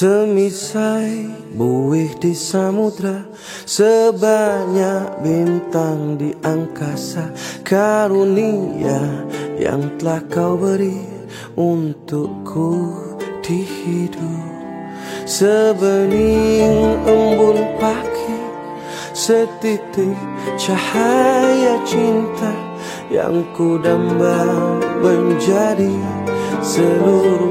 Semisai buih di samudra Sebanyak bintang di angkasa Karunia yang telah kau beri Untukku di hidup. Sebening embun pagi Setitik cahaya cinta Yang ku damba menjadi seluruh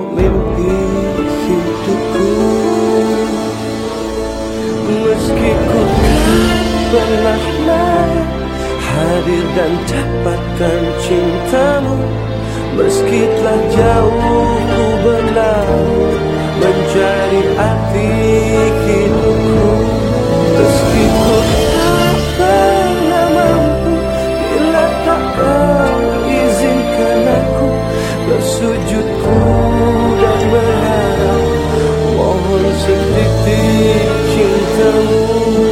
pernah hadir dan dapatkan cintamu. Meski telah jauh ku berlalu mencari arti hidupku. Meski ku tak pernah mampu bila tak kau izinkan aku bersujudku dan berharap mohon setitik cintamu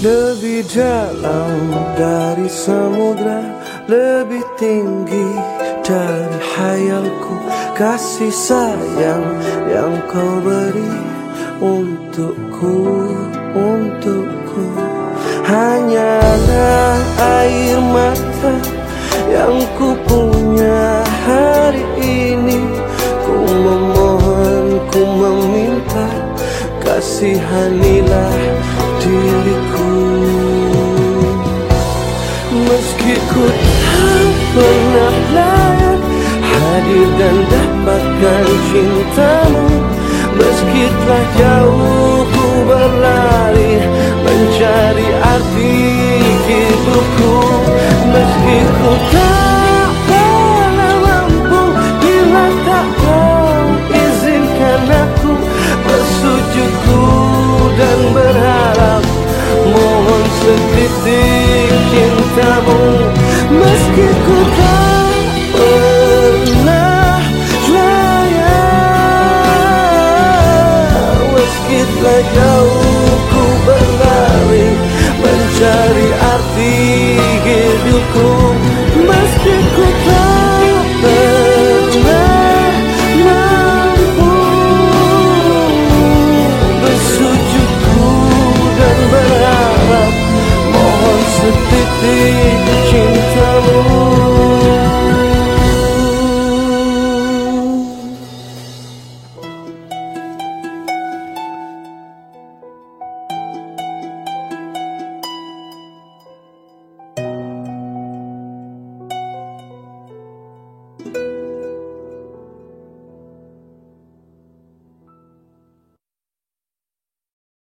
Lebih dalam dari samudra Lebih tinggi dari hayalku Kasih sayang yang kau beri Untukku, untukku. Hanyalah air mata yang ku punya hari ini. Ku memohon, ku meminta Kasihanilah Ku tak pernah layak Hadir dan dapatkan cintamu. Meski telah jauh ku berlari Mencari arti hidupku. Meski ku tak pernah mampu Bila tak kau izinkan aku Bersujudku dan berharap Mohon setitik cintamu